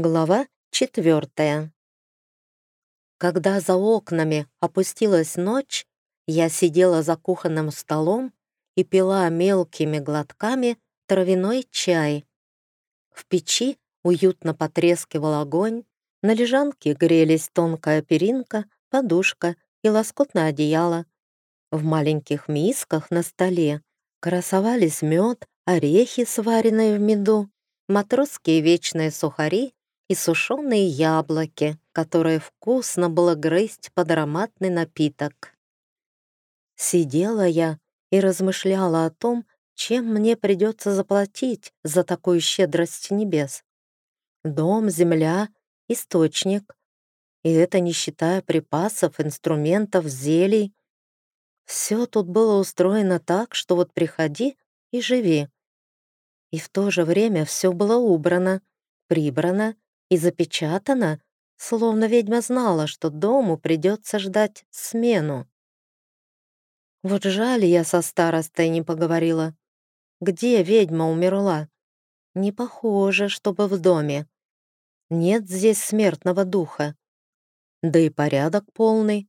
Глава четвертая. Когда за окнами опустилась ночь, я сидела за кухонным столом и пила мелкими глотками травяной чай. В печи уютно потрескивал огонь, на лежанке грелись тонкая перинка, подушка и лоскутное одеяло. В маленьких мисках на столе красовались мед, орехи, сваренные в меду, матросские вечные сухари и сушеные яблоки, которые вкусно было грызть под ароматный напиток. Сидела я и размышляла о том, чем мне придется заплатить за такую щедрость небес. Дом, земля, источник. И это не считая припасов, инструментов, зелий. Все тут было устроено так, что вот приходи и живи. И в то же время все было убрано, прибрано и запечатана, словно ведьма знала, что дому придется ждать смену. Вот жаль, я со старостой не поговорила. Где ведьма умерла? Не похоже, чтобы в доме. Нет здесь смертного духа. Да и порядок полный.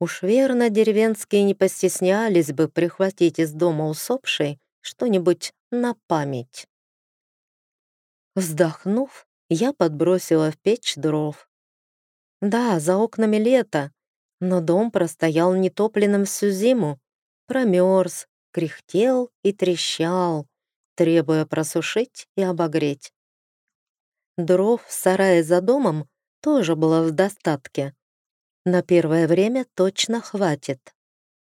Уж верно, деревенские не постеснялись бы прихватить из дома усопшей что-нибудь на память. Вздохнув, я подбросила в печь дров. Да, за окнами лето, но дом простоял нетопленным всю зиму, промерз, кряхтел и трещал, требуя просушить и обогреть. Дров в сарае за домом тоже было в достатке. На первое время точно хватит.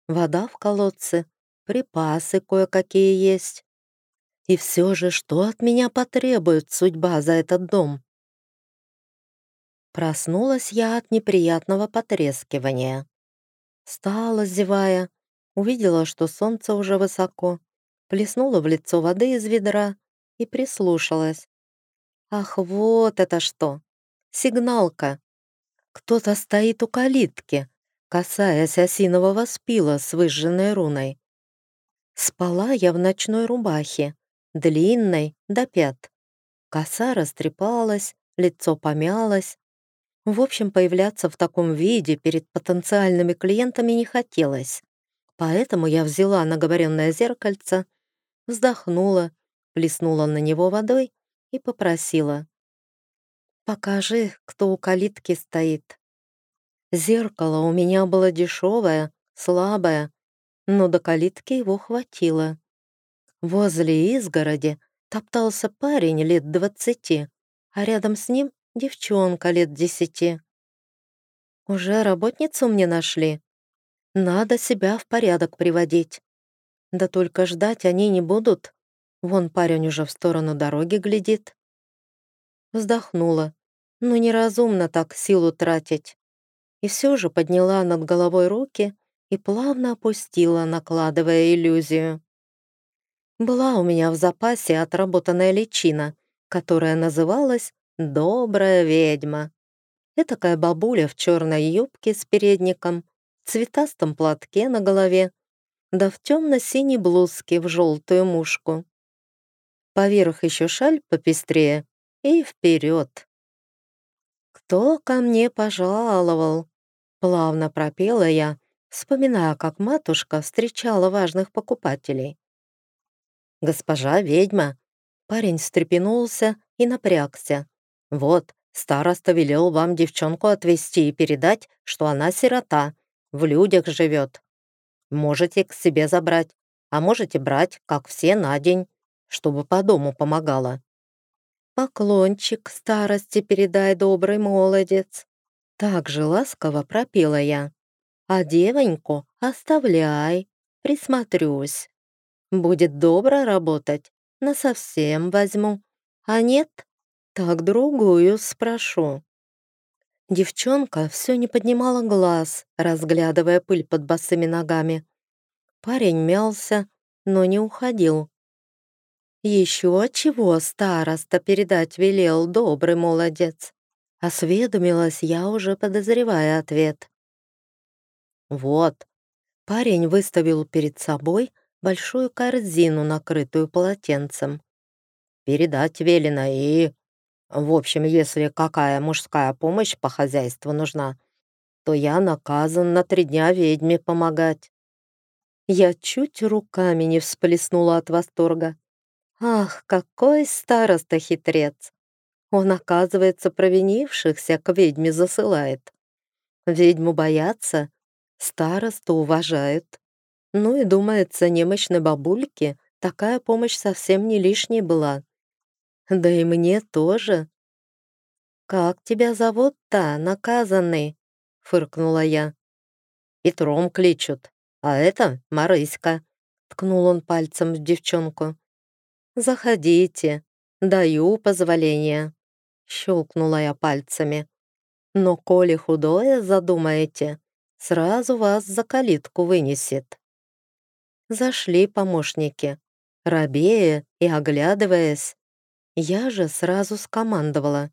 Вода в колодце, припасы кое-какие есть. И все же, что от меня потребует судьба за этот дом? Проснулась я от неприятного потрескивания. Стала, зевая, увидела, что солнце уже высоко, плеснула в лицо воды из ведра и прислушалась. Ах, вот это что! Сигналка! Кто-то стоит у калитки, касаясь осинового спила с выжженной руной. Спала я в ночной рубахе, длинной, до пят. Коса растрепалась, лицо помялось. В общем, появляться в таком виде перед потенциальными клиентами не хотелось. Поэтому я взяла наговоренное зеркальце, вздохнула, плеснула на него водой и попросила. «Покажи, кто у калитки стоит». Зеркало у меня было дешевое, слабое, но до калитки его хватило. Возле изгороди топтался парень лет двадцати, а рядом с ним девчонка лет десяти. Уже работницу мне нашли. Надо себя в порядок приводить. Да только ждать они не будут. Вон парень уже в сторону дороги глядит. Вздохнула. Ну, неразумно так силу тратить. И все же подняла над головой руки и плавно опустила, накладывая иллюзию. Была у меня в запасе отработанная личина, которая называлась «Добрая ведьма». Этакая бабуля в черной юбке с передником, цветастом платке на голове, да в темно-синей блузке в желтую мушку. Поверх еще шаль попестрее и вперед. «Кто ко мне пожаловал?» Плавно пропела я, вспоминая, как матушка встречала важных покупателей. «Госпожа ведьма!» Парень встрепенулся и напрягся. «Вот, староста велел вам девчонку отвезти и передать, что она сирота, в людях живет. Можете к себе забрать, а можете брать, как все, на день, чтобы по дому помогала». «Поклончик старости передай, добрый молодец!» Так же ласково пропела я. «А девоньку оставляй, присмотрюсь». Будет добро работать, на совсем возьму. А нет, так другую спрошу. Девчонка все не поднимала глаз, разглядывая пыль под босыми ногами. Парень мялся, но не уходил. Еще чего староста передать велел, добрый молодец. Осведомилась я, уже подозревая ответ. Вот. Парень выставил перед собой большую корзину, накрытую полотенцем. «Передать велено и...» В общем, если какая мужская помощь по хозяйству нужна, то я наказан на три дня ведьме помогать. Я чуть руками не всплеснула от восторга. Ах, какой староста-хитрец! Он, оказывается, провинившихся к ведьме засылает. Ведьму боятся, старосту уважают. Ну и, думается, немощной бабульке такая помощь совсем не лишней была. Да и мне тоже. «Как тебя зовут-то, наказанный?» — фыркнула я. «Петром кличут, а это Марыська», — ткнул он пальцем в девчонку. «Заходите, даю позволение», — щелкнула я пальцами. «Но коли худое задумаете, сразу вас за калитку вынесет». Зашли помощники, рабея и оглядываясь. Я же сразу скомандовала.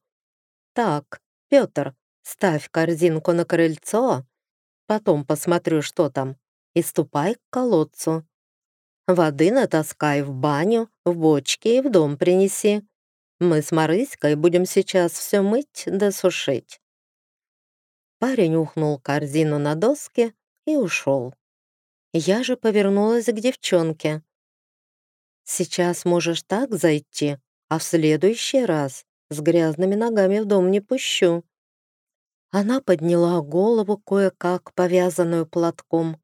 «Так, Петр, ставь корзинку на крыльцо, потом посмотрю, что там, и ступай к колодцу. Воды натаскай в баню, в бочке и в дом принеси. Мы с Марыськой будем сейчас все мыть да сушить». Парень ухнул корзину на доске и ушел. Я же повернулась к девчонке. «Сейчас можешь так зайти, а в следующий раз с грязными ногами в дом не пущу». Она подняла голову кое-как, повязанную платком,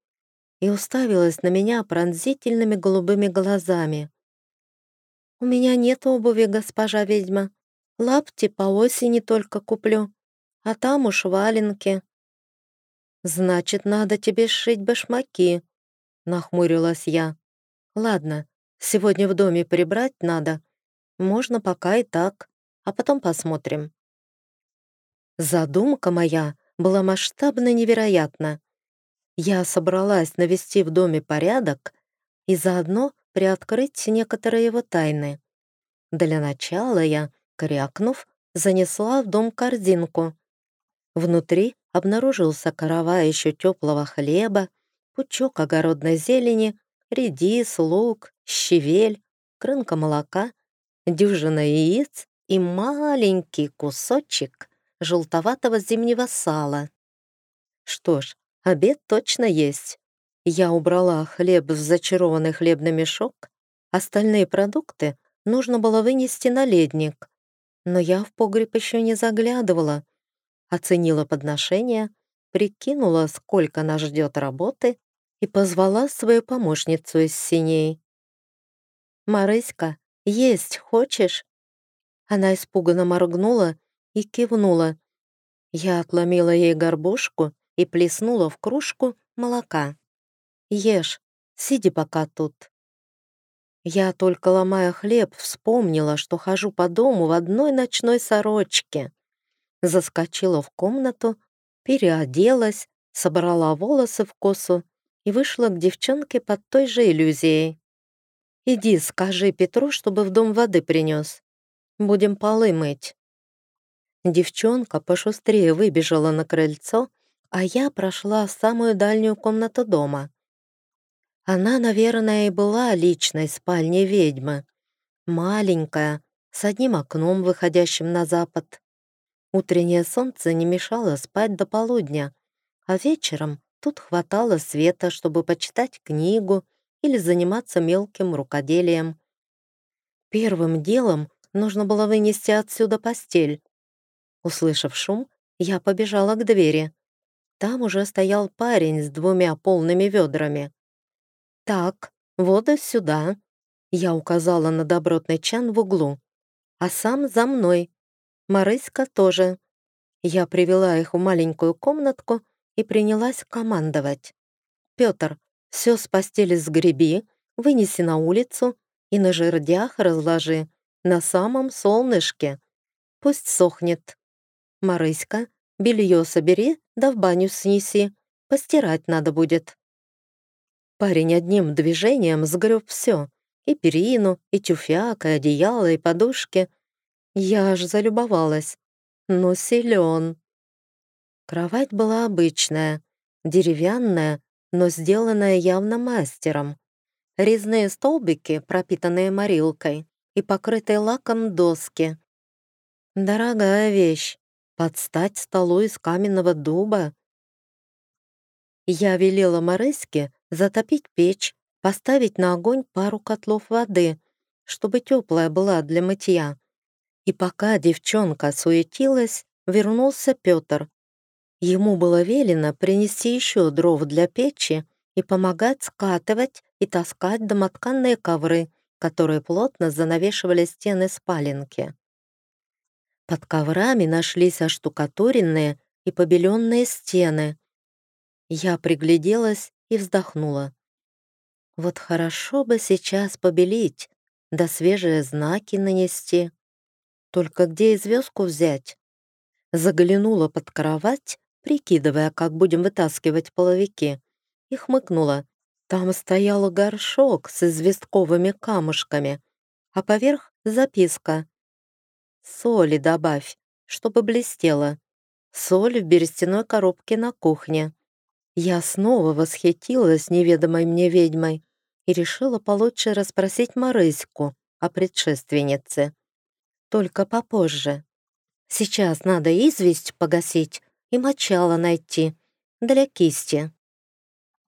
и уставилась на меня пронзительными голубыми глазами. «У меня нет обуви, госпожа ведьма. Лапти по осени только куплю, а там уж валенки». «Значит, надо тебе сшить башмаки», — нахмурилась я. «Ладно, сегодня в доме прибрать надо. Можно пока и так, а потом посмотрим». Задумка моя была масштабно невероятна. Я собралась навести в доме порядок и заодно приоткрыть некоторые его тайны. Для начала я, крякнув, занесла в дом корзинку. Внутри обнаружился карава еще теплого хлеба, пучок огородной зелени, редис, лук, щавель, крынка молока, дюжина яиц и маленький кусочек желтоватого зимнего сала. Что ж, обед точно есть. Я убрала хлеб в зачарованный хлебный мешок, остальные продукты нужно было вынести на ледник. Но я в погреб еще не заглядывала. Оценила подношение, прикинула, сколько нас ждет работы и позвала свою помощницу из синей. «Марыська, есть хочешь?» Она испуганно моргнула и кивнула. Я отломила ей горбушку и плеснула в кружку молока. «Ешь, сиди пока тут». Я, только ломая хлеб, вспомнила, что хожу по дому в одной ночной сорочке. Заскочила в комнату, переоделась, собрала волосы в косу и вышла к девчонке под той же иллюзией. «Иди, скажи Петру, чтобы в дом воды принес. Будем полы мыть». Девчонка пошустрее выбежала на крыльцо, а я прошла самую дальнюю комнату дома. Она, наверное, и была личной спальней ведьмы. Маленькая, с одним окном, выходящим на запад. Утреннее солнце не мешало спать до полудня, а вечером Тут хватало света, чтобы почитать книгу или заниматься мелким рукоделием. Первым делом нужно было вынести отсюда постель. Услышав шум, я побежала к двери. Там уже стоял парень с двумя полными ведрами. «Так, воду сюда», — я указала на добротный чан в углу. «А сам за мной. Марыська тоже». Я привела их в маленькую комнатку, и принялась командовать. «Петр, все с постели сгреби, вынеси на улицу и на жердях разложи, на самом солнышке. Пусть сохнет. Марыська, белье собери, да в баню снеси, постирать надо будет». Парень одним движением сгреб все, и перину, и тюфяк, и одеяло, и подушки. Я аж залюбовалась. Ну, силен. Кровать была обычная, деревянная, но сделанная явно мастером. Резные столбики, пропитанные морилкой, и покрытые лаком доски. Дорогая вещь. Под стать столу из каменного дуба. Я велела Марыське затопить печь, поставить на огонь пару котлов воды, чтобы теплая была для мытья. И пока девчонка суетилась, вернулся Петр. Ему было велено принести еще дров для печи и помогать скатывать и таскать домотканные ковры, которые плотно занавешивали стены спаленки. Под коврами нашлись оштукатуренные и побеленные стены. Я пригляделась и вздохнула. Вот хорошо бы сейчас побелить, да свежие знаки нанести. Только где звездку взять? Заглянула под кровать, прикидывая, как будем вытаскивать половики, и хмыкнула. Там стоял горшок с известковыми камушками, а поверх записка. «Соли добавь, чтобы блестело. Соль в берестяной коробке на кухне». Я снова восхитилась неведомой мне ведьмой и решила получше расспросить Марыську о предшественнице. Только попозже. Сейчас надо известь погасить и мочало найти для кисти.